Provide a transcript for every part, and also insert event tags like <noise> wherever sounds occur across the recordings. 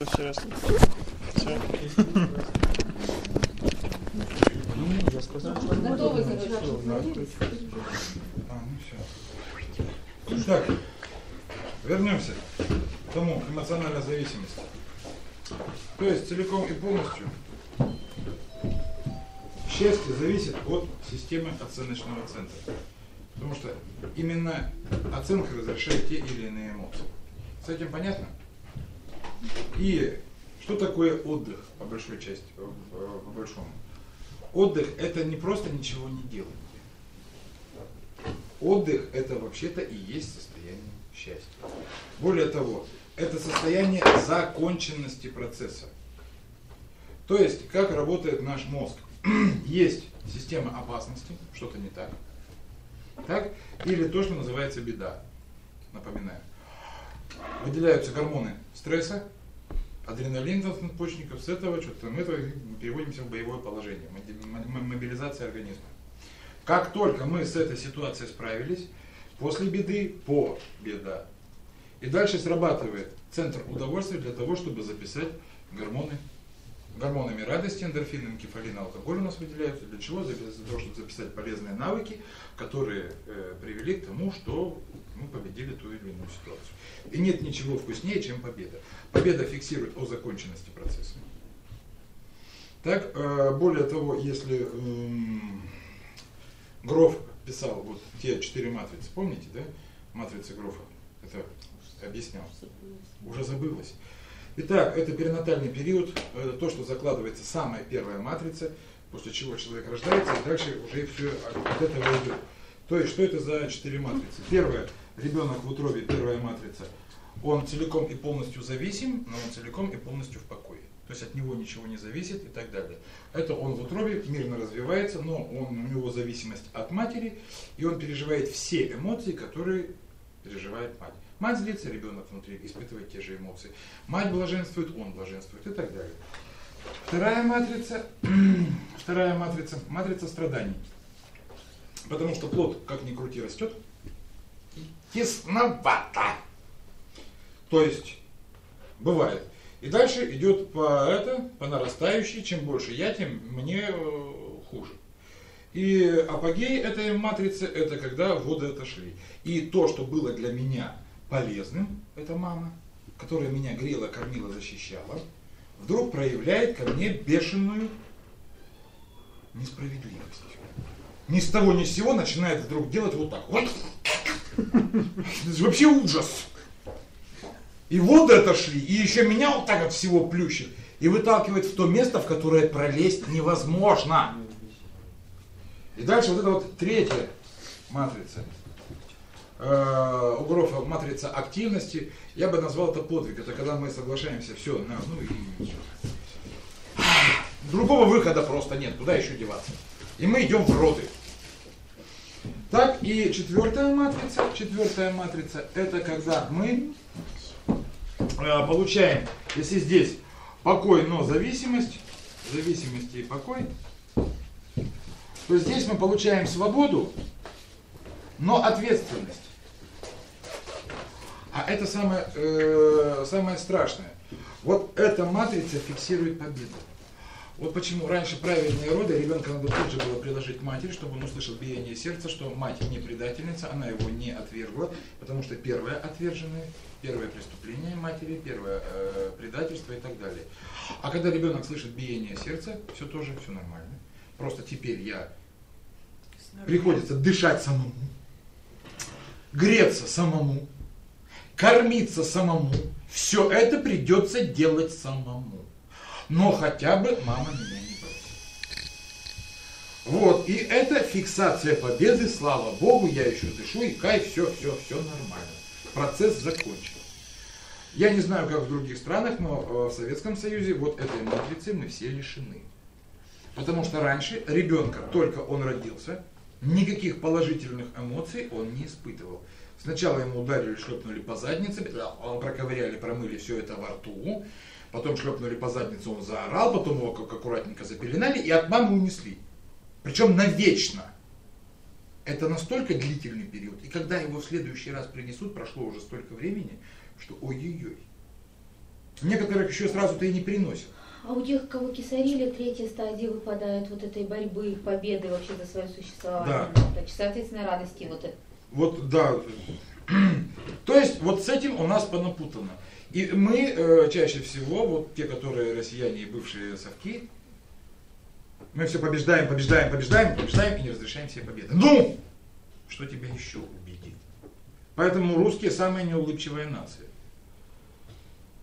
Интересно. Все. Ну, я сказал, что Готовы, да. А, ну все. Так, вернемся к тому, к эмоциональной зависимости. То есть целиком и полностью счастье зависит от системы оценочного центра. Потому что именно оценка разрешает те или иные эмоции. С этим понятно? И что такое отдых по большой части, по, по- по большому? Отдых это не просто ничего не делать. Отдых это вообще-то и есть состояние счастья. Более того, это состояние законченности процесса. То есть, как работает наш мозг. <clears throat> Есть система опасности, что-то не так. Так? Или то, что называется беда. Напоминаю. Выделяются гормоны стресса, адреналин из надпочечников, с этого что-то мы переводимся в боевое положение, мобилизация организма. Как только мы с этой ситуацией справились, после беды по беда. И дальше срабатывает центр удовольствия для того, чтобы записать гормоны. Гормонами радости, эндорфин, кефалин, алкоголь у нас выделяются. Для чего? Для того, чтобы записать полезные навыки, которые э, привели к тому, что мы победили ту или иную ситуацию. И нет ничего вкуснее, чем победа. Победа фиксирует о законченности процесса. Так, э, более того, если эм, Гроф писал вот те четыре матрицы, помните, да? Матрицы Грофа. Это объяснял. Уже забылось. Итак, это перинатальный период, э, то, что закладывается самая первая матрица, после чего человек рождается, и дальше уже все от этого идет. То есть, что это за четыре матрицы? Первая, ребенок в утробе, первая матрица, он целиком и полностью зависим, но он целиком и полностью в покое. То есть от него ничего не зависит и так далее. Это он в утробе мирно развивается, но он, у него зависимость от матери, и он переживает все эмоции, которые переживает мать. Мать злится, ребенок внутри испытывает те же эмоции. Мать блаженствует, он блаженствует и так далее. Вторая матрица, <clears throat> вторая матрица, матрица страданий. Потому что плод, как ни крути, растет тесновато. То есть, бывает. И дальше идет по это, по нарастающей, чем больше я, тем мне э, хуже. И апогей этой матрицы, это когда воды отошли. И то, что было для меня полезным, это мама, которая меня грела, кормила, защищала, вдруг проявляет ко мне бешеную несправедливость. Ни с того ни с сего начинает вдруг делать вот так. Вот. Вообще ужас. И воды отошли, и еще меня вот так от всего плющит. И выталкивает в то место, в которое пролезть невозможно. И дальше вот это вот третья матрица. Э, У Грофа матрица активности. Я бы назвал это подвиг. Это когда мы соглашаемся, все, на, ну и всё. Другого выхода просто нет. Куда еще деваться? И мы идем в роды. Так, и четвертая матрица, четвертая матрица, это когда мы э, получаем, если здесь покой, но зависимость, зависимость и покой, то здесь мы получаем свободу, но ответственность. А это самое, э, самое страшное. Вот эта матрица фиксирует победу. Вот почему раньше правильные роды ребенка надо тут же было приложить к матери, чтобы он услышал биение сердца, что мать не предательница, она его не отвергла, потому что первое отверженное, первое преступление матери, первое э, предательство и так далее. А когда ребенок слышит биение сердца, все тоже, все нормально. Просто теперь я приходится дышать самому, греться самому, кормиться самому. Все это придется делать самому. Но хотя бы мама меня не бросит. Вот, и это фиксация победы, слава богу, я еще дышу, и кайф, все, все, все нормально. Процесс закончен. Я не знаю, как в других странах, но э, в Советском Союзе вот этой матрицы мы все лишены. Потому что раньше ребенка, только он родился, никаких положительных эмоций он не испытывал. Сначала ему ударили, шлепнули по заднице, он проковыряли, промыли все это во рту, потом шлепнули по заднице, он заорал, потом его как аккуратненько запеленали и от мамы унесли. Причем навечно. Это настолько длительный период. И когда его в следующий раз принесут, прошло уже столько времени, что ой-ой-ой. Некоторых еще сразу-то и не переносят. А у тех, кого кисарили, третья стадия выпадает вот этой борьбы, победы вообще за свое существование. Да. Соответственно, радости вот это. Вот, да. <clears throat> То есть, вот с этим у нас понапутано. И мы э, чаще всего, вот те, которые россияне и бывшие совки, мы все побеждаем, побеждаем, побеждаем, побеждаем и не разрешаем себе победы. Ну! Что тебя еще убедит? Поэтому русские самая неулыбчивая нация.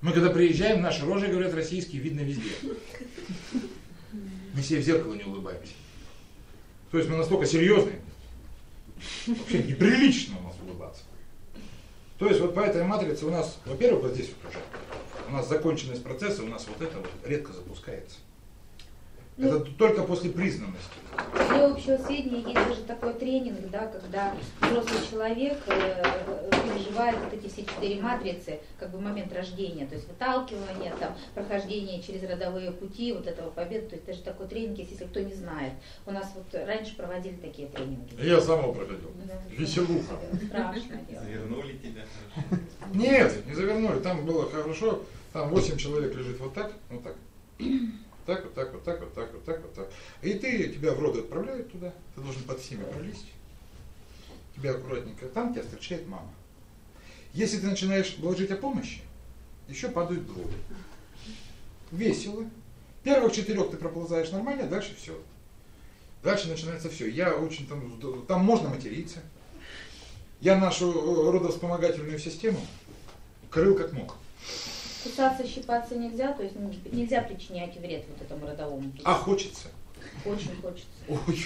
Мы когда приезжаем, наши рожи, говорят, российские, видно везде. Мы себе в зеркало не улыбаемся. То есть мы настолько серьезные, вообще неприлично у нас улыбаться. То есть вот по этой матрице у нас, во-первых, вот здесь вот уже, у нас законченность процесса, у нас вот это вот редко запускается. Ну, Это только после признанности. Для общего сведения есть даже такой тренинг, да, когда взрослый человек э, переживает вот эти все четыре матрицы, как бы момент рождения, то есть выталкивание, там, прохождение через родовые пути, вот этого победы, то есть даже такой тренинг есть, если кто не знает. У нас вот раньше проводили такие тренинги. Я сам его проходил. Да. Веселуха. Страшно дело. Завернули тебя. Нет, не завернули, там было хорошо, там 8 человек лежит вот так, вот так. Так, вот так, вот так, вот так, вот так, вот так. И ты, тебя в роды отправляют туда, ты должен под всеми пролезть. Тебя аккуратненько, там тебя встречает мама. Если ты начинаешь доложить о помощи, еще падают двое. Весело. Первых четырех ты проползаешь нормально, дальше все. Дальше начинается все. Я очень там, там можно материться. Я нашу э, родовспомогательную систему крыл как мог. Кусаться, щипаться нельзя, то есть ну, нельзя причинять вред вот этому родовому. А хочется. Очень хочется. Ой.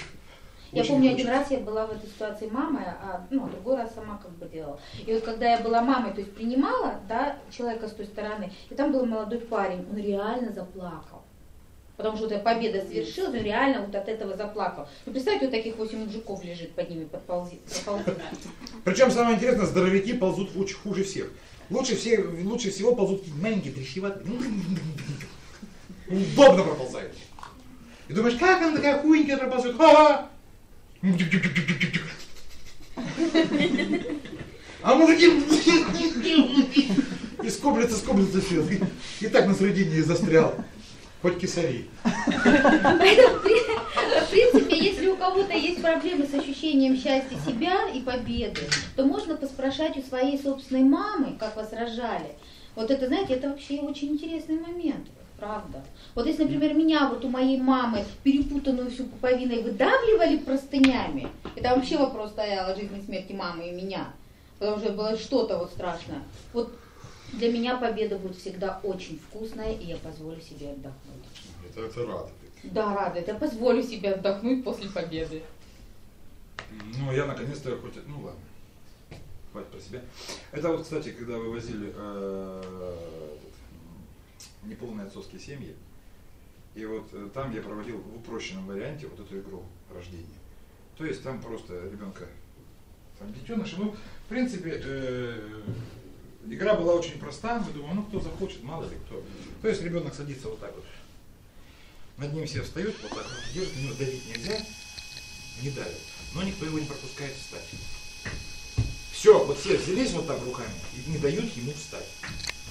Я Очень помню, хочется. один раз я была в этой ситуации мамой, а ну, а другой раз сама как бы делала. И вот когда я была мамой, то есть принимала, да, человека с той стороны, и там был молодой парень, он реально заплакал. Потому что вот эта победа свершилась, он реально вот от этого заплакал. Ну, представьте, вот таких восемь мужиков лежит под ними, подползи, проползет. Причем самое интересное, здоровяки ползут хуже всех. Лучше, все, лучше всего ползут маленькие, дрищеватые. Удобно проползают. И думаешь, как она такая хуенькая проползет? Ха-ха! А мужики и скоблится, скоблится все. И так на средине и застрял. Хоть кисари. Принципе, если у кого-то есть проблемы с ощущением счастья себя и победы, то можно поспрашать у своей собственной мамы, как вас рожали. Вот это, знаете, это вообще очень интересный момент. Правда. Вот если, например, меня вот у моей мамы перепутанную всю пуповиной выдавливали простынями, это вообще вопрос стоял о жизни и смерти мамы и меня, потому что было что-то вот страшное. Вот для меня победа будет всегда очень вкусная, и я позволю себе отдохнуть. Это, это рад. Да, рада. Я позволю себе отдохнуть после победы. Ну, я наконец-то хоть... Ну, ладно. Хватит про себя. Это вот, кстати, когда вывозили э, неполные отцовские семьи, и вот э, там я проводил в упрощенном варианте вот эту игру рождения. То есть там просто ребенка, там детеныша, ну, в принципе, э, игра была очень проста, мы думаем, ну, кто захочет, мало ли кто. То есть ребенок садится вот так вот, над ним все встают, вот так вот держат, на него давить нельзя, не давят, но никто его не пропускает встать. Все, вот все взялись вот так руками и не дают ему встать.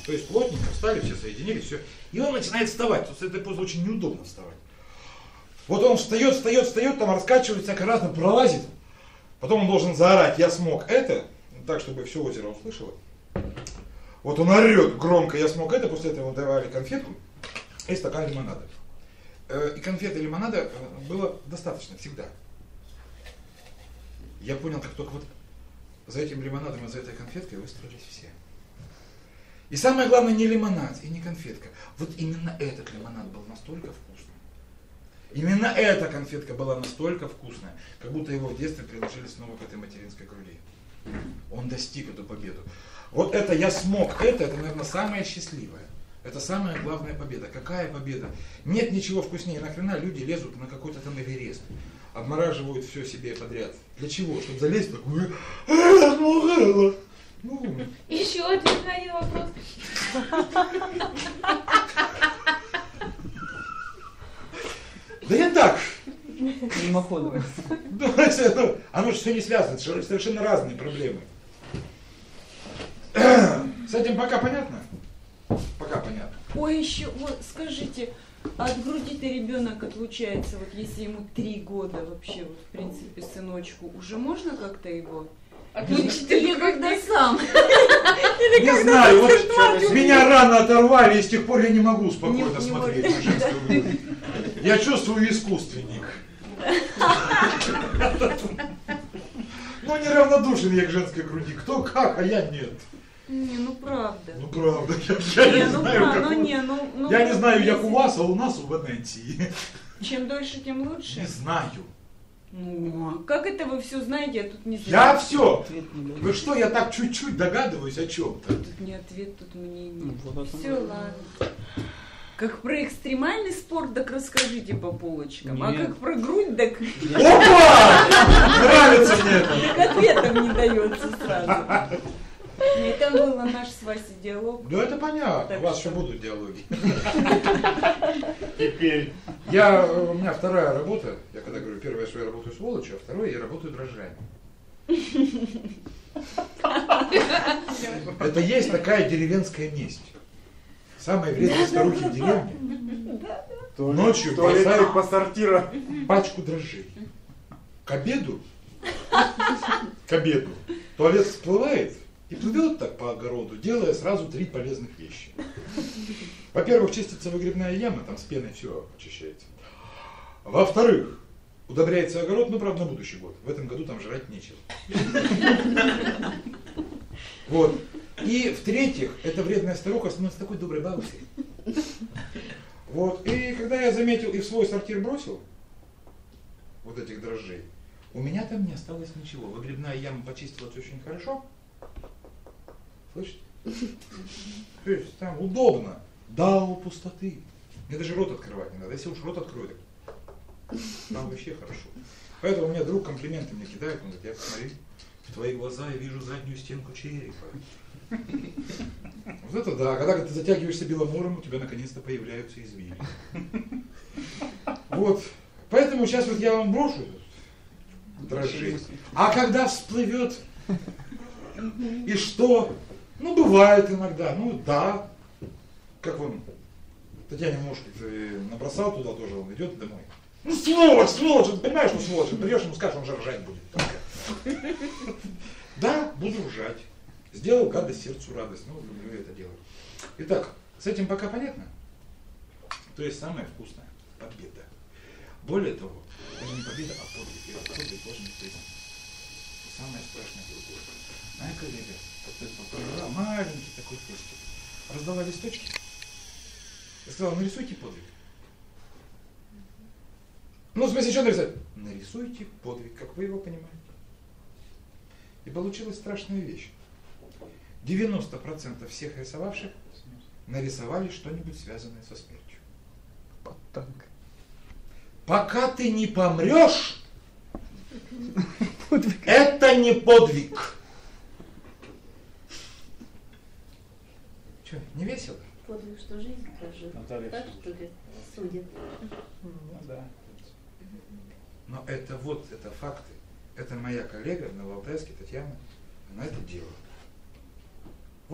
То есть плотненько встали, все соединились, все. И он начинает вставать. Тут с этой позы очень неудобно вставать. Вот он встает, встает, встает, там раскачивается, всяко разно пролазит. Потом он должен заорать, я смог это, так, чтобы все озеро услышало. Вот он орет громко, я смог это, после этого давали конфетку и стакан лимонада. Э, И конфеты лимонада э, было достаточно всегда. Я понял, как только вот за этим лимонадом и за этой конфеткой выстроились все. И самое главное не лимонад и не конфетка. Вот именно этот лимонад был настолько вкусным. Именно эта конфетка была настолько вкусная, как будто его в детстве приложили снова к этой материнской груди. Он достиг эту победу. Вот это я смог, это, это, наверное, самое счастливое. Это самая главная победа. Какая победа? Нет ничего вкуснее. Нахрена люди лезут на какой-то там Эверест, обмораживают все себе подряд. Для чего? Чтобы залезть такой, «А, я смог это». Ну, Еще один вопрос. да я так. Мимоходом. <laughs> Ну, оно же все не связано, совершенно разные проблемы. <clears throat> С этим пока понятно? Пока понятно. Ой, еще, вот скажите, а от груди-то ребенок отлучается, вот если ему три года вообще, вот, в принципе, сыночку, уже можно как-то его отлучить или когда сам? <laughs> Не знаю, вот меня рано оторвали, и с тех пор я не могу спокойно смотреть на женскую грудь. Я чувствую искусственник. Ну, неравнодушен я к женской груди. Кто как, а я нет. Не, ну правда. Ну, правда, я, я Не, не ну знаю, как ну у- не, ну... ну, Я не знаю, как у вас, а у нас у Венеции. Чем дольше, тем лучше. Не знаю. Ну, а как это вы все знаете, я тут не Я знаю. все. Ответ нулевой. Вы что, я так чуть-чуть догадываюсь о чем-то. Тут не ответ, тут мнение. Ну, вот Все, ладно. Как про экстремальный спорт, так расскажите по полочкам. А Нет. как про грудь, так, Опа! Нравится мне это. так ответом не дается сразу. Нет, там был наш с Васей диалог. Ну это понятно, Так у вас что? еще будут диалоги. Теперь. Я, э, у меня вторая работа, я когда говорю, первое, что я работаю сволочью, а второе, я работаю дрожжами. <laughs> Это есть такая деревенская месть. Самые вредные старухи в деревне Ночью бросают- по сортира. пачку дрожжей. К обеду, к обеду, туалет всплывает и плывет так по огороду, делая сразу три полезных вещи. Во-первых, чистится выгребная яма, там с пеной все очищается. Во-вторых, удобряется огород, ну, правда, на будущий год. В этом году там жрать нечего. Вот. И в-третьих, эта вредная старуха становится такой доброй бабушкой. Вот. И когда я заметил и в свой сортир бросил вот этих дрожжей, у меня там не осталось ничего. Выгребная яма почистилась очень хорошо. Слышите? То есть там удобно. Да, у пустоты. Мне даже рот открывать не надо. Если уж рот открою, так там вообще хорошо. Поэтому у меня друг комплименты мне кидает. Он говорит, я посмотри, в твои глаза я вижу заднюю стенку черепа. <laughs> Вот это да. Когда ты затягиваешься беломором, у тебя наконец-то появляются извилины. Вот. Поэтому сейчас вот я вам брошу дрожжи. А когда всплывет, и что? Ну, бывает иногда, ну да. Как он, Татьяне ты набросал туда тоже, он идет домой. Ну, сволочь, сволочь, ты понимаешь, что сволочь, придешь ему скажешь, он же ржать будет. Да, буду ржать. Сделал гадость сердцу радость, ну, люблю это делать. Итак, с этим пока понятно? То есть самое вкусное – победа. Более того, даже не победа, а подвиг. И подвиг должен быть самое страшное другое. Моя коллега провела маленький такой тестик. Раздала листочки. И сказала, нарисуйте подвиг. Ну, в смысле, что нарисовать? Нарисуйте подвиг, как вы его понимаете. И получилась страшная вещь. 90% всех рисовавших нарисовали что-нибудь связанное со смертью. Под танк. Пока ты не помрешь, <laughs> это не подвиг. Че, не весело? Подвиг, что жизнь прожил. Наталья Так что ли судят? Ну да. Но это вот, это факты. Это моя коллега в Новоалтайске, Татьяна, она это делала.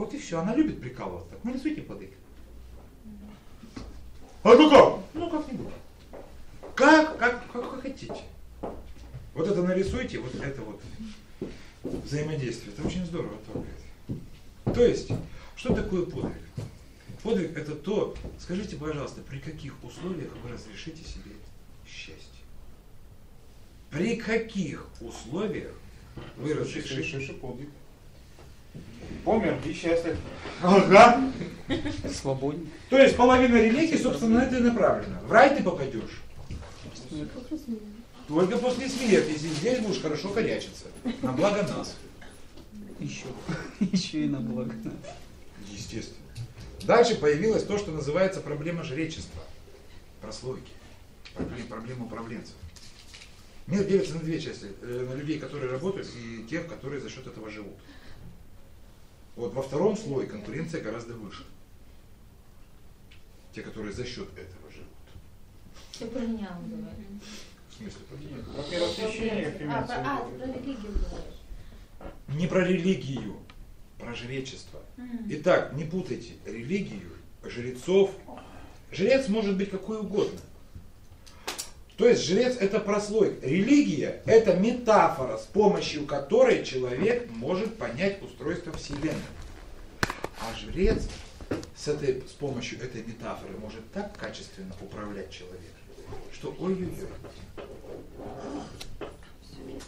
Вот и все. Она любит прикалываться. Так, нарисуйте подвиг. А ну как? Ну как-нибудь. Как, как, как вы хотите. Вот это нарисуйте, вот это вот взаимодействие. Это очень здорово трогает. То есть, что такое подвиг? Подвиг это то, скажите, пожалуйста, при каких условиях вы разрешите себе счастье? При каких условиях вы разрешите? Подвиг. Помер и счастлив. Ага. Свободен. То есть половина религии, собственно, на это и направлена. В рай ты попадешь. Только после смерти, если здесь будешь хорошо корячиться. На благо нас. Еще. <laughs> Еще и на благо. Естественно. Дальше появилось то, что называется проблема жречества. Прослойки. Проблем, проблема управленцев. Мир делится на две части. Э, На людей, которые работают, и тех, которые за счет этого живут. Вот во втором слое конкуренция гораздо выше. Те, которые за счет этого живут. Все про меня он говорит. В смысле, Во первосвященниках А, имеется а, в ты виду. про религию говоришь. не про религию, про жречество. Итак, не путайте религию жрецов. Жрец может быть какой угодно. То есть жрец это прослойка. Религия это метафора, с помощью которой человек может понять устройство Вселенной. А жрец с, этой, с помощью этой метафоры может так качественно управлять человеком, что ой-ой-ой.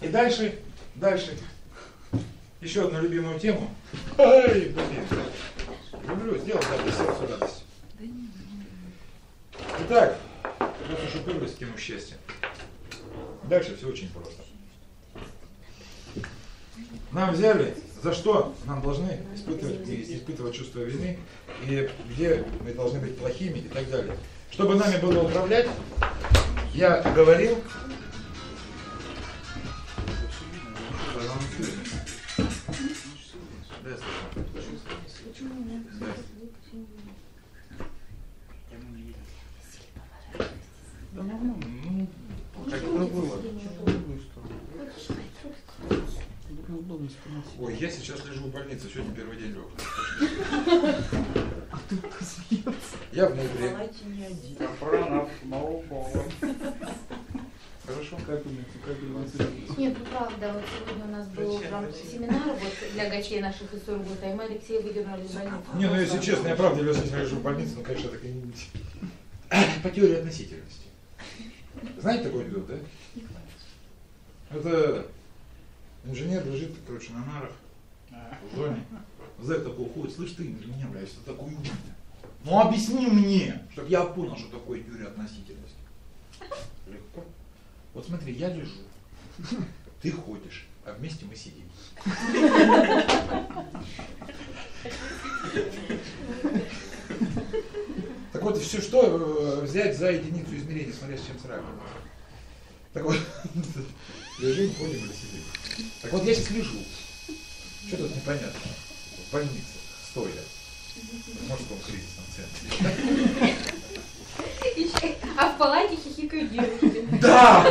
И дальше, дальше, еще одну любимую тему. Ай, блин. Люблю, сделал да, сердцу радость. Итак, раз уж уперлись в тему счастья. Дальше все очень просто. Нам взяли, за что нам должны испытывать, испытывать чувство вины, и где мы должны быть плохими и так далее. Чтобы нами было управлять, я говорил, Да, Да. Да нормально. Ну, как Ну, бы было. В неудобно. Ой, я сейчас лежу в больнице, сегодня первый день лег. А тут посмеется. Я в ноябре. Палате не один. Капранов, нового. Хорошо. Капельницу, капельницу. Нет, ну правда, вот сегодня у нас был семинар вот для гачей наших из Сургута, и мы Алексея выдернули из больницы. Не, ну если честно, я правда лежу, в больнице, ну конечно, так и не... <clears throat> По теории относительности. Знаете такой анекдот, да? Это инженер лежит, короче, на нарах в зоне. Зэк такой уходит, слышь ты, инженер, блядь, что такое умный? Ну объясни мне, чтобы я понял, что такое теория относительности. Легко. Вот смотри, я лежу, ты ходишь, а вместе мы сидим. Так вот, все что э, взять за единицу измерения, смотря с чем сравнивать. Так вот, лежим, ходим или сидим. Так вот, я сейчас лежу. Что тут непонятно? В больнице, стоя, в мужском кризисном центре. А в палате хихикают девушки. Да!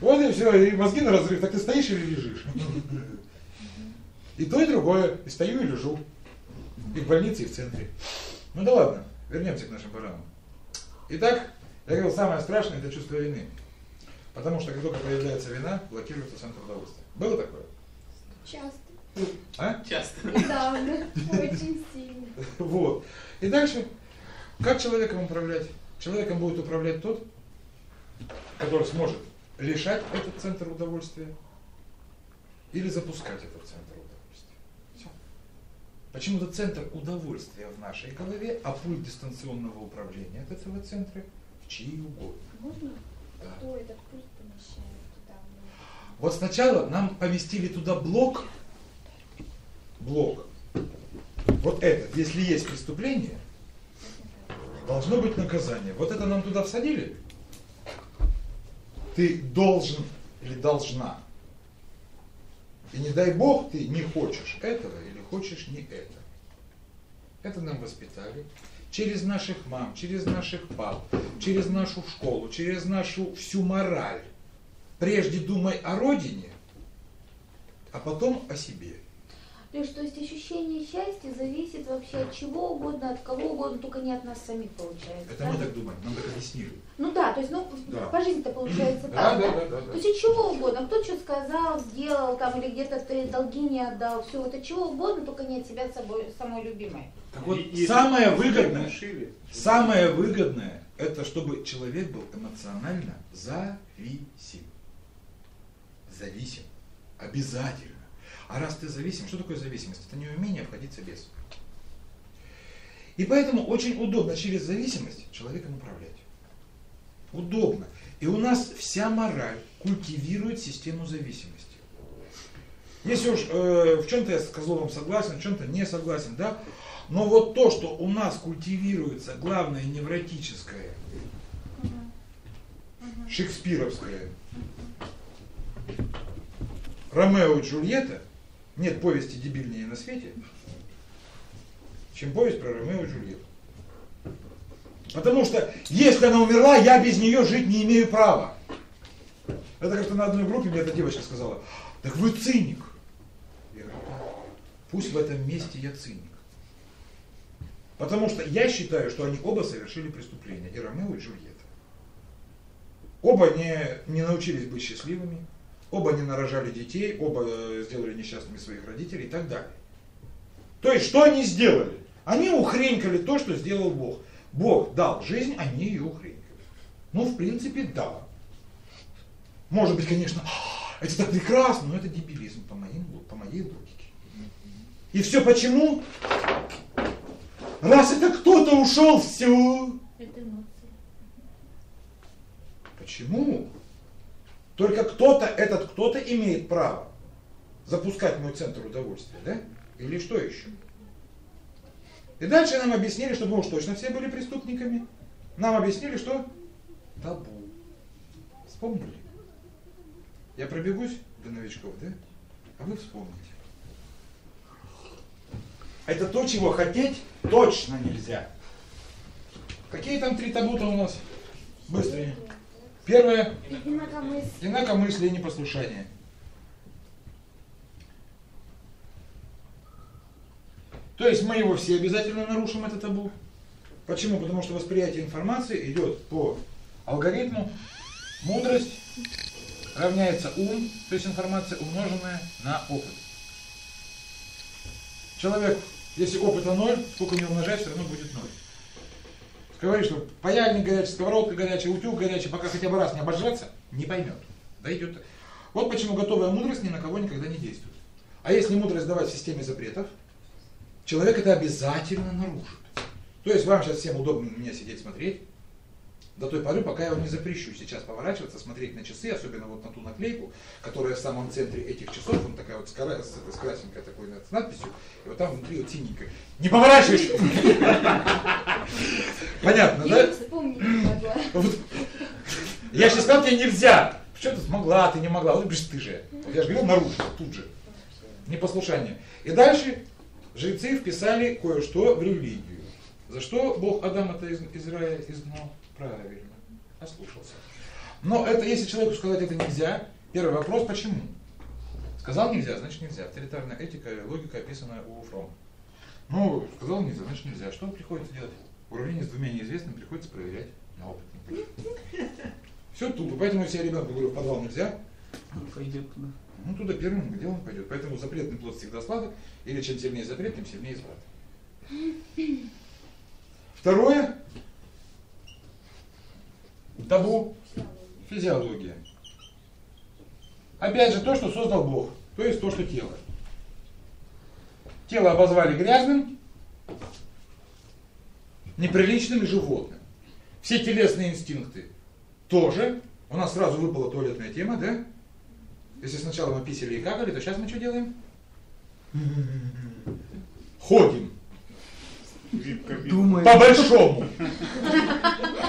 Вот и все, и мозги на разрыв. Так ты стоишь или лежишь? И то, и другое. И стою, и лежу. И в больнице, и в центре. Ну да ладно, вернемся к нашим баранам. Итак, я говорил, самое страшное это чувство вины. Потому что как только появляется вина, блокируется центр удовольствия. Было такое? Часто. А? Часто. Недавно. Очень сильно. Вот. И дальше, как человеком управлять? Человеком будет управлять тот, который сможет лишать этот центр удовольствия или запускать этот центр. Почему-то центр удовольствия в нашей голове, а пульт дистанционного управления от этого центра в чьи угодно. Можно? Да. Кто этот пульт помещает туда? Вот сначала нам поместили туда блок, блок, вот этот, если есть преступление, должно быть наказание. Вот это нам туда всадили. Ты должен или должна. И не дай бог ты не хочешь этого хочешь не это. Это нам воспитали через наших мам, через наших пап, через нашу школу, через нашу всю мораль. Прежде думай о родине, а потом о себе. Леш, то есть ощущение счастья зависит вообще от чего угодно, от кого угодно, только не от нас самих получается. Это да? мы так думаем, нам так объяснили. Ну да, то есть, ну, Да. по жизни-то получается так, да, да? да, да, да. То есть от чего угодно, кто что сказал, сделал, там, или где-то ты долги не отдал, все, это чего угодно, только не от себя собой, самой любимой. Так вот, И- и- самое и- выгодное, шире. самое выгодное, это чтобы человек был эмоционально зависим. Зависим. Обязательно. А раз ты зависим, что такое зависимость? Это неумение обходиться без. И поэтому очень удобно через зависимость человеком управлять. Удобно. И у нас вся мораль культивирует систему зависимости. Если уж э, в чем-то я с Козловым согласен, в чем-то не согласен, да, но вот то, что у нас культивируется главное невротическое, шекспировское, Ромео и Джульетта, нет повести дебильнее на свете, чем повесть про Ромео и Джульетту. Потому что, если она умерла, я без нее жить не имею права. Это как-то на одной группе мне эта девочка сказала, так вы циник. Я говорю, да. Пусть в этом месте я циник. Потому что я считаю, что они оба совершили преступление, и Ромео, и Джульетта. Оба не, не научились быть счастливыми, оба не нарожали детей, оба э, сделали несчастными своих родителей и так далее. То есть, что они сделали? Они ухренькали то, что сделал Бог. Бог дал жизнь, они ее ухренькали. Ну, в принципе, да. Может быть, конечно, «А, это так прекрасно, но это дебилизм по, моим, по моей логике. И все почему? Раз это кто-то ушел, все. Почему? Только кто-то, этот кто-то имеет право запускать мой центр удовольствия, да? Или что еще? И дальше нам объяснили, что мы уж точно все были преступниками. Нам объяснили, что табу. Вспомнили? Я пробегусь до новичков, да? А вы вспомните. Это то, чего хотеть точно нельзя. Какие там три табута у нас? Быстрее. Первое Инакомыслие. – инакомыслие и непослушание. То есть мы его все обязательно нарушим, это табу. Почему? Потому что восприятие информации идет по алгоритму мудрость равняется ум, то есть информация умноженная на опыт. Человек, если опыта ноль, сколько не умножать, все равно будет ноль. Говорит, что паяльник горячий, сковородка горячая, утюг горячий, пока хотя бы раз не обожраться, не поймет. Дойдет. Вот почему готовая мудрость ни на кого никогда не действует. А если мудрость давать в системе запретов, человек это обязательно нарушит. То есть вам сейчас всем удобно на меня сидеть смотреть, до той поры, пока я вам не запрещу сейчас поворачиваться, смотреть на часы, особенно вот на ту наклейку, которая в самом центре этих часов, он такая вот с, с, красненькой такой с надписью, и вот там внутри вот синенькая. Не поворачивайся! Понятно, да? Я сейчас сказал, тебе нельзя. Что ты смогла, ты не могла. Вот говоришь, ты же. Я же говорил, нарушил тут же. Непослушание. И дальше жрецы вписали кое-что в религию. За что Бог Адама-то из, из рая изгнал? Правильно. Ослушался. Но это, если человеку сказать это нельзя, первый вопрос, почему? Сказал нельзя, значит нельзя. Авторитарная этика, логика описана у Фрома. Ну, сказал нельзя, значит нельзя. Что приходится делать? Уравнение с двумя неизвестными приходится проверять на опыт. Все тупо. Поэтому если я ребенку говорю, в подвал нельзя, Он пойдет туда. ну туда первым, где он пойдет. Поэтому запретный плод всегда сладок, или чем сильнее запрет, тем сильнее изврат. Второе. Табу. Физиология. Опять же, то, что создал Бог. То есть то, что тело. Тело обозвали грязным, неприличным и животным. Все телесные инстинкты тоже. У нас сразу выпала туалетная тема, да? Если сначала мы писали и какали, то сейчас мы что делаем? Ходим. Думает. По-большому.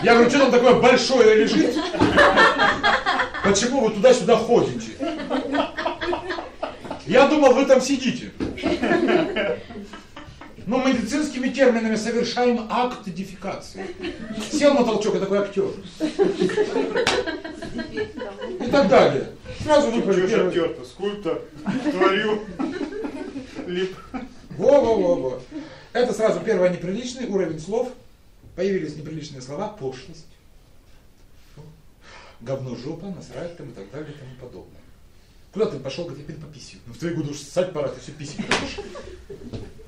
Я говорю, что там такое большое лежит? Почему вы туда-сюда ходите? Я думал, вы там сидите. Ну, медицинскими терминами совершаем акт дефекации. Сел на толчок, я такой актер. И так далее. Сразу выпали Что актер-то? Скульптор. Творю. Лип. Во-во-во-во. Это сразу первый неприличный уровень слов. Появились неприличные слова, пошлость. Говно, жопа, насрать там и так далее и тому подобное. Куда ты пошел? Говорит, я пойду пописью. Ну в твои годы уж ссать пора, ты все будешь.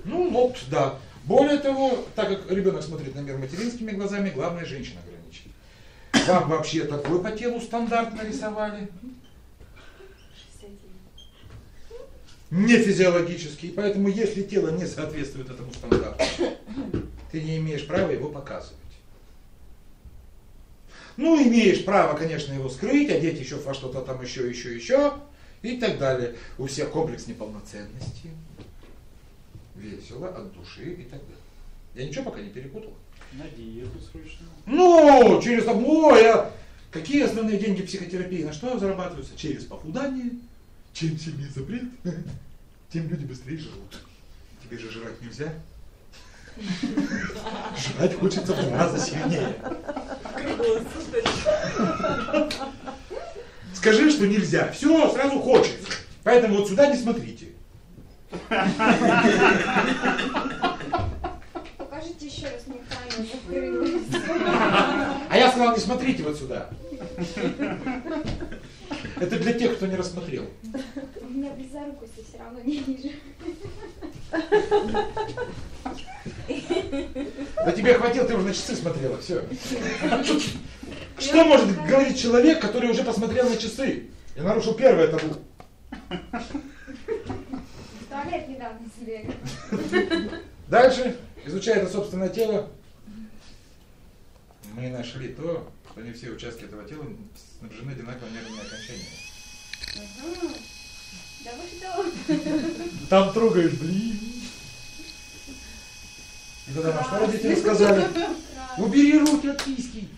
Ну вот, да. Более того, так как ребенок смотрит на мир материнскими глазами, главное женщина ограничит. Вам вообще такой по телу стандарт нарисовали? Не физиологический, поэтому если тело не соответствует этому стандарту, ты не имеешь права его показывать. Ну, имеешь право, конечно, его скрыть, одеть еще во что-то там еще, еще, еще и так далее. У всех комплекс неполноценности, весело, от души и так далее. Я ничего пока не перепутал. На диету срочно. Ну, через табло я... Какие основные деньги психотерапии? На что зарабатываются? Через похудание. Чем сильнее запрет, тем люди быстрее живут. Тебе же жрать нельзя. Жрать хочется в два раза сильнее. Скажи, что нельзя. Все, сразу хочется. Поэтому вот сюда не смотрите. Покажите еще раз закрылась. А я сказал, не смотрите вот сюда. Это для тех, кто не рассмотрел. У меня близорукости все равно не вижу. Да тебе хватило, ты уже на часы смотрела, все. Что может говорить человек, который уже посмотрел на часы и нарушил первое табу? В туалет недавно сбегала. Дальше, изучая это собственное тело, мы нашли то, что не все участки этого тела снабжены одинаково нервными окончаниями. Ага. Да вы что? <laughs> Там трогаешь, блин. И тогда нам что родители сказали? Убери руки от киски.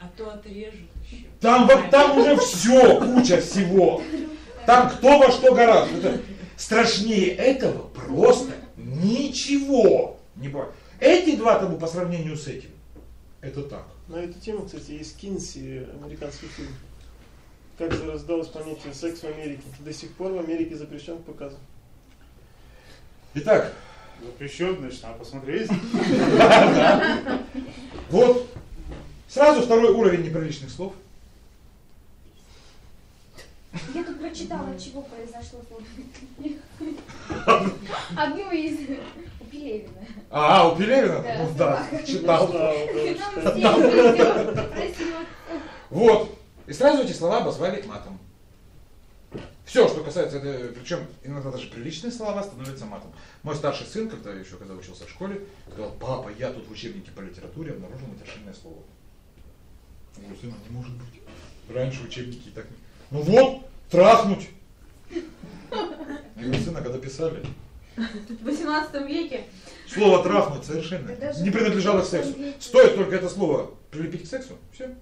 А то отрежут еще. Там, вот, там уже все, куча всего. Там кто во что гораздо. Это страшнее этого просто ничего не бывает. Эти два табу по сравнению с этим, это так. На эту тему, кстати, есть Кинси, американский фильм. Как зарождалось понятие секс в Америке. До сих пор в Америке запрещен к показу. Итак, Запрещен, значит, надо посмотреть. <laughs> вот сразу второй уровень неприличных слов. Я тут прочитала, чего произошло. <laughs> Одно из Пелевина. А, у Пелевина? Да. Ну да, читал. Нам все Красиво. Вот. И сразу эти слова обозвали матом. Все, что касается, это, причем иногда даже приличные слова становятся матом. Мой старший сын, когда еще когда учился в школе, сказал, папа, я тут в учебнике по литературе обнаружил матершинное слово. Я говорю, сына, не может быть. Раньше учебники и так не... Ну вот, трахнуть. Я говорю, сына, когда писали, В 18 веке слово трахнуть совершенно не принадлежало к сексу. Стоит только это слово прилепить к сексу, все.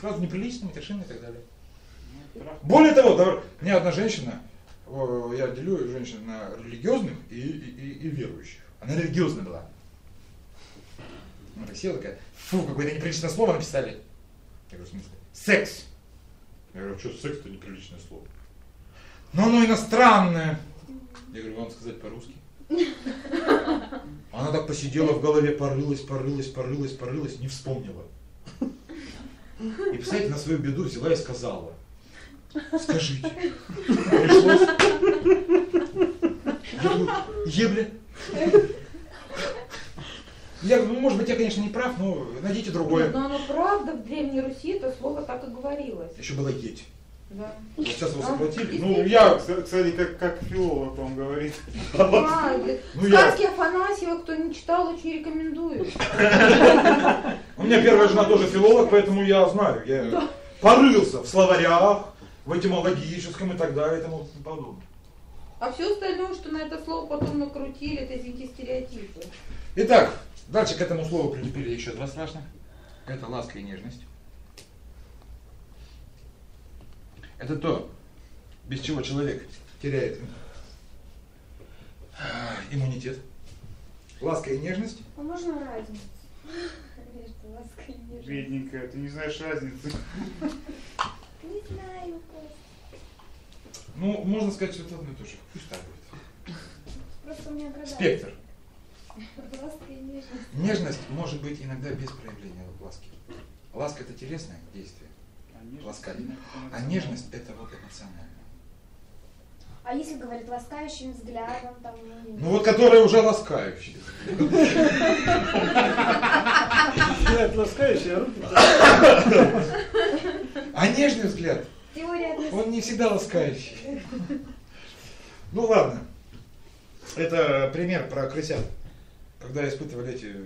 Сразу неприлично, матершинно и так далее. Более того, мне одна женщина, я делю женщин на религиозных и, и, и- и верующих. Она религиозная была. Она так села такая, фу, какое-то неприличное слово написали. Я говорю, в смысле? Секс. Я говорю, «А что секс это неприличное слово? Но оно иностранное. Я говорю, вам сказать по-русски? Она так посидела в голове, порылась, порылась, порылась, порылась, не вспомнила. И, представляете, на свою беду взяла и сказала. Скажите. Пришлось. Я говорю, ебля. Я говорю, ну, может быть, я, конечно, не прав, но найдите другое. Но оно правда, в Древней Руси это слово так и говорилось. Еще было еть. Да. Вот сейчас А, сократили. Ну, действительно. я... Кстати, как, как филолог вам говорит. А, <laughs> Ну, я... Сказки Афанасьева, кто не читал, очень рекомендую. <laughs> У меня первая жена тоже филолог, поэтому я знаю. Я порылся в словарях, в этимологическом и так далее и тому подобное. А все остальное, что на это слово потом накрутили, это, извините, стереотипы. Итак, дальше к этому слову прилепили еще два страшных. Это ласка и нежность. Это то, без чего человек теряет иммунитет. Ласка и нежность. А можно разницу? Между лаской и нежностью? Бедненькая, ты не знаешь разницы. Не знаю. Ну, можно сказать, что это одно и то же. Пусть так будет. Просто у меня градация. Спектр. Ласка и нежность. Нежность может быть иногда без проявления ласки. Ласка это телесное действие, ласкать. А нежность это вот эмоциональное. А если говорит ласкающим взглядом, там, ну, Ну вот которые уже ласкающие. Взгляд ласкающий, а руки <laughs> А нежный взгляд, он не всегда ласкающий. Ну ладно. Это пример про крысят. Когда испытывали эти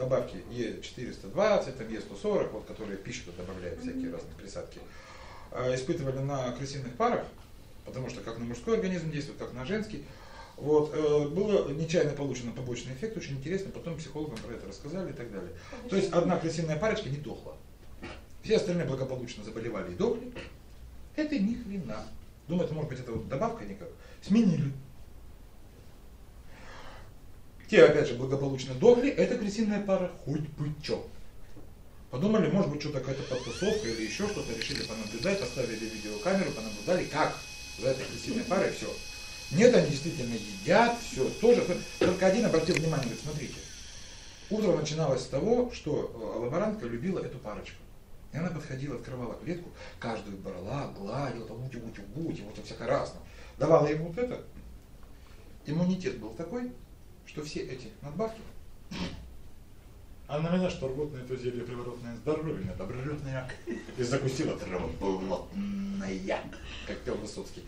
добавки Е420, там Е140, вот, которые в пищу добавляют всякие разные присадки, а, испытывали на крысиных парах, потому что как на мужской организм действует, так на женский. Вот, э, было нечаянно получено побочный эффект, очень интересно, потом психологам про это рассказали и так далее. То есть одна крысиная парочка не дохла. Все остальные благополучно заболевали и дохли. Это ни хрена. Думают, может быть, это вот добавка никак. Сменили. Те, опять же, благополучно дохли, это крысиная пара хоть бы чё. Подумали, может быть, что-то какая-то подтусовка или еще что-то, решили понаблюдать, поставили видеокамеру, понаблюдали, как за этой крестильной парой все. Нет, они действительно едят, все, тоже. Только один обратил внимание, говорит, смотрите, утро начиналось с того, что э, лаборантка любила эту парочку. И она подходила, открывала клетку, каждую брала, гладила, там ути ути ути вот всякое разное. Давала ему вот это. Иммунитет был такой, что все эти надбавки а на меня что рвотное, то зелье приворотное здоровье, добролетное, и закусила травоблотная, как пел Высоцкий.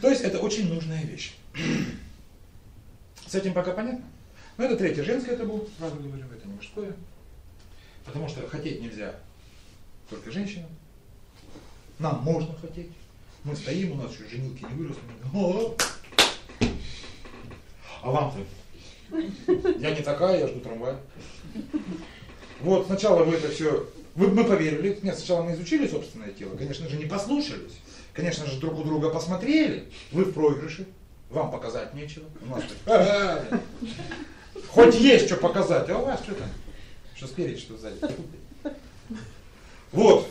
То есть это очень нужная вещь. С этим пока понятно? Ну это третье женское табу, сразу говорю, это не мужское. Потому что хотеть нельзя только женщинам. Нам можно хотеть. Мы стоим, у нас еще женилки не выросли. А вам-то? Я не такая, я жду трамвай. Вот сначала вы это все, вы, мы поверили, нет, сначала мы изучили собственное тело, конечно же, не послушались, конечно же, друг у друга посмотрели, вы в проигрыше, вам показать нечего, у нас <laughs> хоть есть что показать, а у вас что там, что спереди, что сзади. Вот.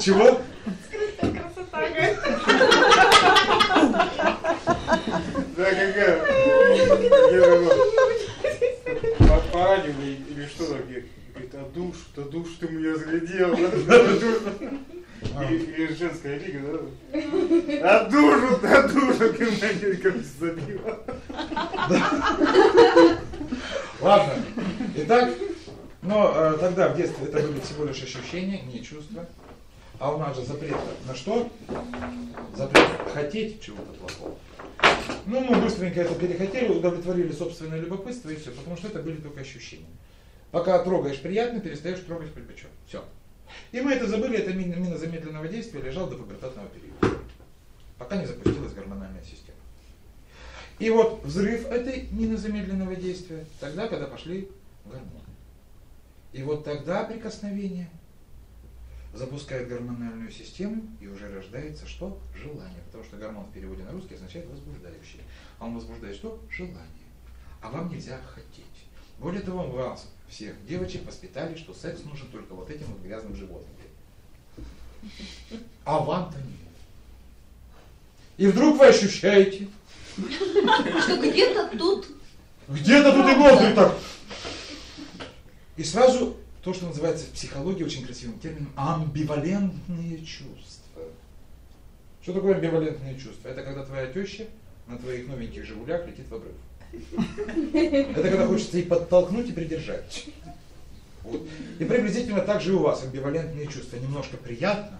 Чего? Скрытая красота. <laughs> Да, какая? По, радио или что такое? Говорит, а душ, да душ ты мне разглядел. Или женская лига, да? А душу, а душу ты мне как забила. Ладно. Итак, но э, тогда в детстве это были всего лишь ощущения, не чувства. А у нас же запрет на что? Запрет хотеть чего-то плохого. Ну, мы быстренько это перехотели, удовлетворили собственное любопытство и все, потому что это были только ощущения. Пока трогаешь приятно, перестаешь трогать припечет. Все. И мы это забыли, это мина, мина замедленного действия лежал до пубертатного периода. Пока не запустилась гормональная система. И вот взрыв этой мины замедленного действия, тогда, когда пошли гормоны. И вот тогда прикосновение запускает гормональную систему и уже рождается что? Желание. Потому что гормон в переводе на русский означает возбуждающий. А он возбуждает что? Желание. А вам нельзя хотеть. Более того, вас всех девочек воспитали, что секс нужен только вот этим вот грязным животным. А вам-то нет. И вдруг вы ощущаете, Что где-то тут где-то тут и ноздри так. И сразу то, что называется в психологии очень красивым термином амбивалентные чувства. Что такое амбивалентные чувства? Это когда твоя теща на твоих новеньких «Жигулях» летит в обрыв. Это когда хочется и подтолкнуть, и придержать. Вот. И приблизительно так же и у вас амбивалентные чувства. Немножко приятно,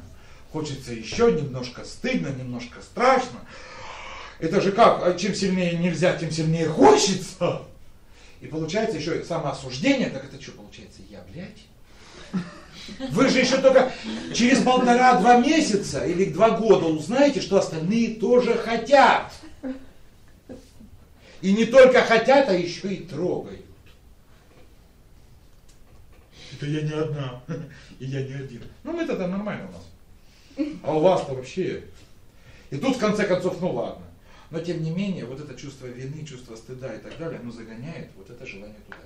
хочется еще, немножко стыдно, немножко страшно. Это же как, а чем сильнее нельзя, тем сильнее хочется. И получается еще самоосуждение, так это что получается, я, блядь? Вы же еще только через полтора-два месяца или два года узнаете, что остальные тоже хотят. И не только хотят, а еще и трогают. Это я не одна, и я не один. Ну там нормально у нас. А у вас-то вообще. И тут в конце концов, ну ладно. Но тем не менее, вот это чувство вины, чувство стыда и так далее, оно загоняет вот это желание туда.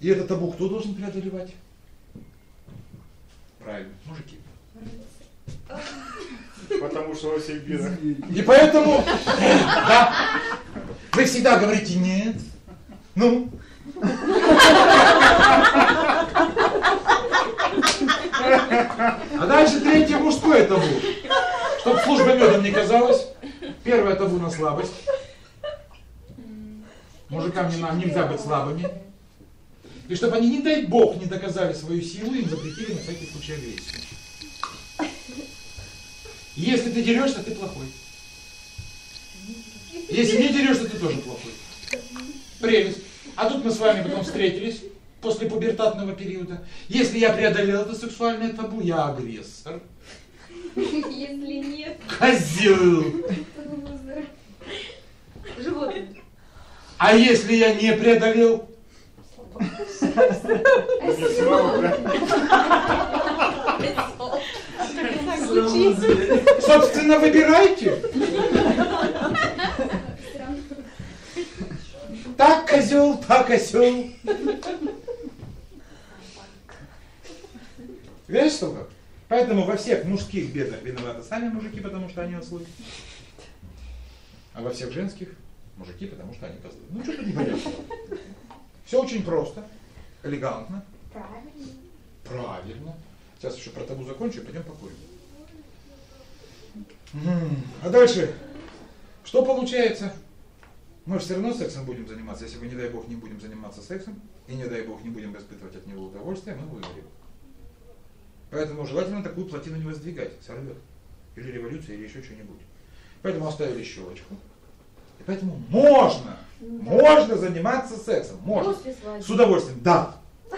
И это табу кто должен преодолевать? Правильно, мужики. Потому что во всех бедах. И поэтому, да, вы всегда говорите нет. Ну. А дальше третье мужское табу. Чтоб служба медом не казалась. Первое табу на слабость. Мужикам не, нельзя быть слабыми. И чтобы они, не дай бог, не доказали свою силу, им запретили на всякий случай агрессию. Если ты дерешься, ты плохой. Если не дерешься, ты тоже плохой. Прелесть. А тут мы с вами потом встретились после пубертатного периода. Если я преодолел это сексуальное табу, я агрессор. Если нет... Козел! Животное. А если я не преодолел? А Собственно, выбирайте. Так козел, так осел. Видишь, только? Поэтому во всех мужских бедах виноваты сами мужики, потому что они ослы. А во всех женских мужики, потому что они козлы. Ну что тут непонятно? Все очень просто, элегантно, Правильно. правильно. Сейчас еще про табу закончу и пойдем покурим. А дальше, что получается? Мы же все равно сексом будем заниматься. Если мы, не дай бог, не будем заниматься сексом, и не дай бог, не будем испытывать от него удовольствие, мы выгорим. Поэтому желательно такую плотину не воздвигать, сорвет. Или революция, или еще что-нибудь. Поэтому оставили щелочку. И поэтому можно, можно заниматься сексом, можно. С удовольствием, да. <laughs>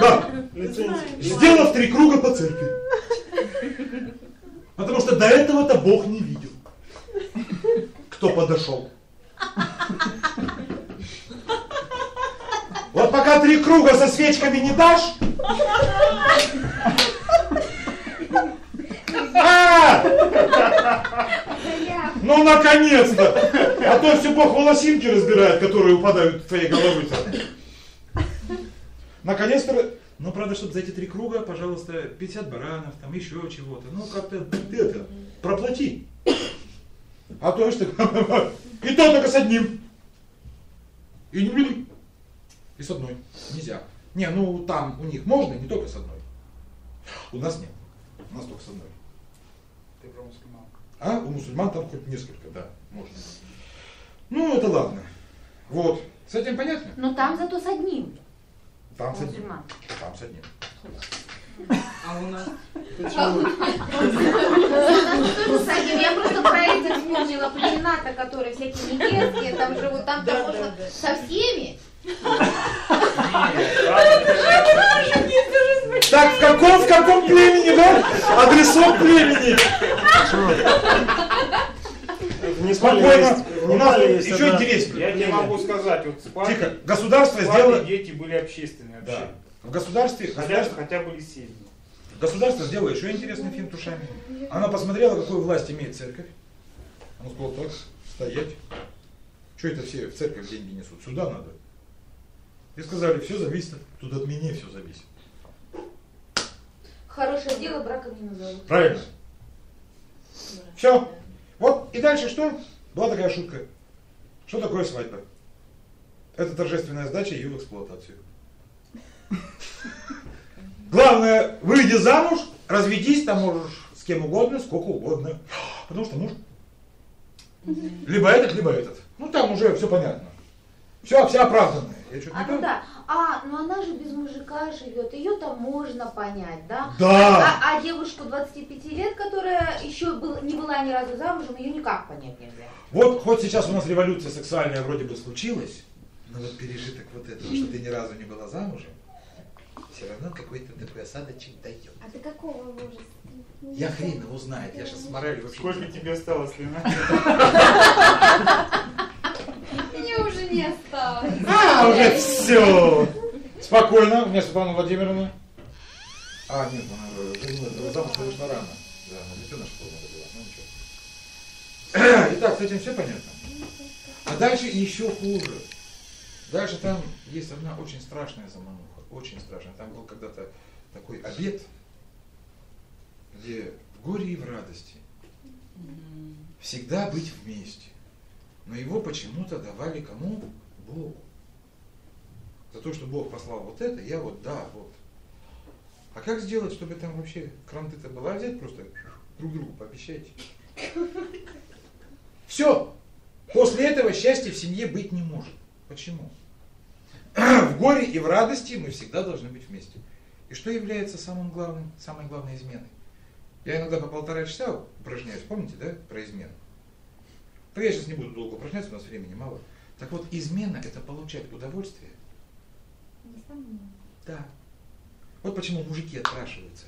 Да. Сделав три круга по церкви. Потому что до этого-то Бог не видел. Кто подошел. Вот пока три круга со свечками не дашь. А! Ну наконец-то! А то все Бог волосинки разбирает, которые упадают в твоей головы. Наконец-то, ну правда, чтобы за эти три круга, пожалуйста, 50 баранов, там еще чего-то. Ну как-то ты это, проплати. А то что, <laughs> и то только с одним. И не блин. И с одной. Нельзя. Не, ну там у них можно, не только с одной. У нас нет. У нас только с одной. Ты про мусульман. А у мусульман там хоть несколько, да, можно. Ну, это ладно. Вот. С этим понятно? Но там зато с одним. Там с одним. Мусульман. Там с одним. А у нас? Кстати, я просто про это вспомнила племена-то, которые всякие негерские, там живут, там-то можно со всеми. Так, в каком, в каком племени, да? Адресок племени. Непале Спокойно. У нас еще интереснее. Я тебе могу сказать, вот спальни, Тихо. Государство сделало... дети были общественные Да. вообще. В государстве, Хотя, государство, хотя были семьи. государство сделало еще интересный фильм Тушами. Она посмотрела, какую власть имеет церковь. Она сказала, так, стоять. Что это все в церковь деньги несут? Сюда надо. И сказали, все зависит, тут от меня все зависит. Хорошее дело браком не назовут. Правильно. Все. Вот и дальше что? Была такая шутка. Что такое свадьба? Это торжественная сдача ее в эксплуатацию. Главное, выйди замуж, разведись, там можешь с кем угодно, сколько угодно. Потому что муж. Либо этот, либо этот. Ну там уже все понятно. Все, вся оправданная. Я что-то А не ну да, а, ну она же без мужика живет, ее там можно понять, да? Да. А, а девушку 25 лет, которая еще был, не была ни разу замужем, ее никак понять нельзя. Вот хоть сейчас у нас революция сексуальная вроде бы случилась, но вот пережиток вот этого, что ты ни разу не была замужем, все равно какой-то такой осадочек дает. А ты какого возраста? Я хрен его знает, я сейчас с моралью вообще... Сколько тебе осталось, Лена? <laughs> Уже не осталось. А, уже все! Спокойно, у меня Светлана Владимировна. А, нет, она э, ну, замуж вышла рано. Да, она детеныш поздно родила, ну ничего. <clears throat> Итак, с этим все понятно? А дальше еще хуже. Дальше там есть одна очень страшная замануха, очень страшная. Там был когда-то такой обед, где в горе и в радости всегда быть вместе. Но его почему-то давали кому? Богу. За то, что Бог послал вот это, я вот, да, вот. А как сделать, чтобы там вообще кранты-то была взять, просто друг другу пообещайте? Все. После этого счастья в семье быть не может. Почему? В горе и в радости мы всегда должны быть вместе. И что является самым главным, самой главной изменой? Я иногда по полтора часа упражняюсь, помните, да, про измену? Но я сейчас не буду долго упражняться, у нас времени мало. Так вот, измена – это получать удовольствие. Да. Вот почему мужики отпрашиваются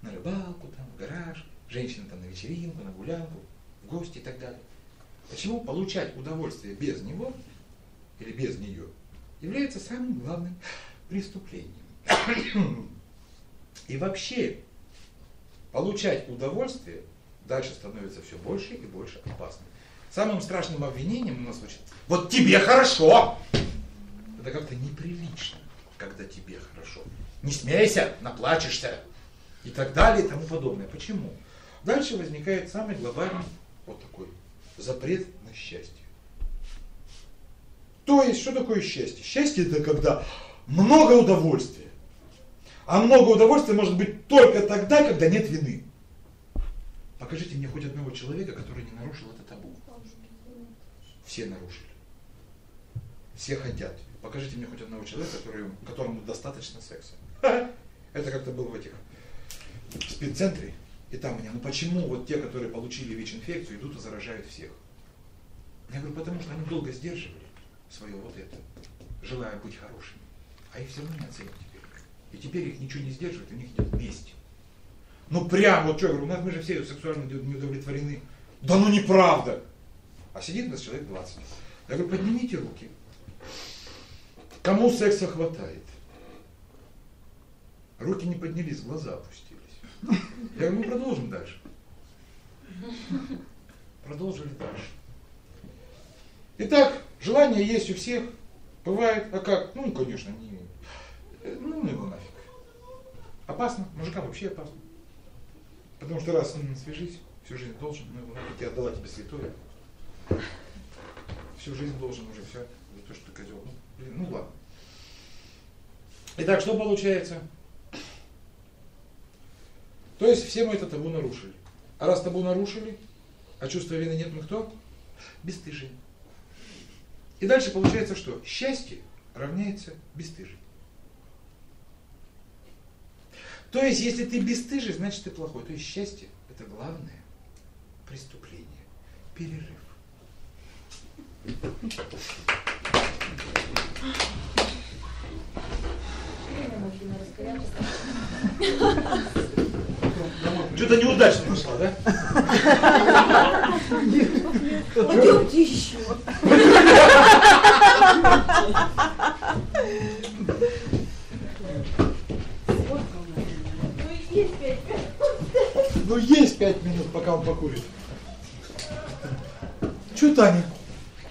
на рыбалку, там, в гараж, женщины там на вечеринку, на гулянку, в гости и так далее. Почему получать удовольствие без него или без нее является самым главным преступлением. И вообще, получать удовольствие дальше становится все больше и больше опасным. Самым страшным обвинением у нас звучит, вот тебе хорошо, это как-то неприлично. когда тебе хорошо. Не смейся, наплачешься. И так далее и тому подобное. Почему? Дальше возникает самый глобальный вот такой запрет на счастье. То есть, что такое счастье? Счастье это когда много удовольствия. А много удовольствия может быть только тогда, когда нет вины. Покажите мне хоть одного человека, который не нарушил это табу. Все нарушили. Все хотят. Покажите мне хоть одного человека, который, которому достаточно секса. Это как-то был в этих спеццентре. И там меня, ну почему вот те, которые получили ВИЧ-инфекцию, идут и заражают всех? Я говорю, потому что они долго сдерживали свое вот это, желая быть хорошими. А их все равно не оценят теперь. И теперь их ничего не сдерживает, у них идет месть. Ну прям, вот что, я говорю, у нас мы же все сексуально не удовлетворены. Да ну неправда. А сидит у нас человек 20. Я говорю, поднимите руки. Кому секса хватает? Руки не поднялись, глаза опустились. Я говорю, ну продолжим дальше. Продолжили дальше. Итак, желание есть у всех. Бывает, а как? Ну, конечно, не... Ну, ну его нафиг. Опасно, мужика вообще опасно. Потому что раз он свяжись, всю жизнь должен, ну я отдала тебе святое. Всю жизнь должен уже все, за то, что ты козел. Ну, блин, ну ладно. Итак, что получается? То есть все мы это табу нарушили. А раз табу нарушили, а чувства вины нет, мы кто? Бесстыжие. И дальше получается что? Счастье равняется бесстыжие. То есть, если ты бесстыжий, значит ты плохой. То есть счастье – это главное преступление. Перерыв. Что-то неудачно пошло, да? Пойдемте еще. <laughs> Ну есть пять минут, пока он покурит. Че, Таня?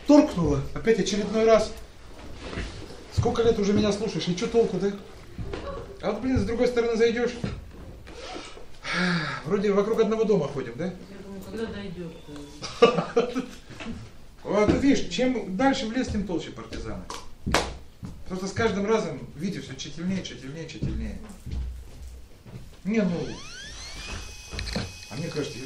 Торкнула? Опять очередной раз. Сколько лет уже меня слушаешь, и что толку, да? А вот, блин, с другой стороны зайдешь. Вроде вокруг одного дома ходим, да? Я думаю, когда дойдет <laughs> Вот видишь, чем дальше в лес, тем толще партизаны. Просто с каждым разом, видите, все тщательнее, тщательнее, тщательнее. Не, ну, а мне кажется, я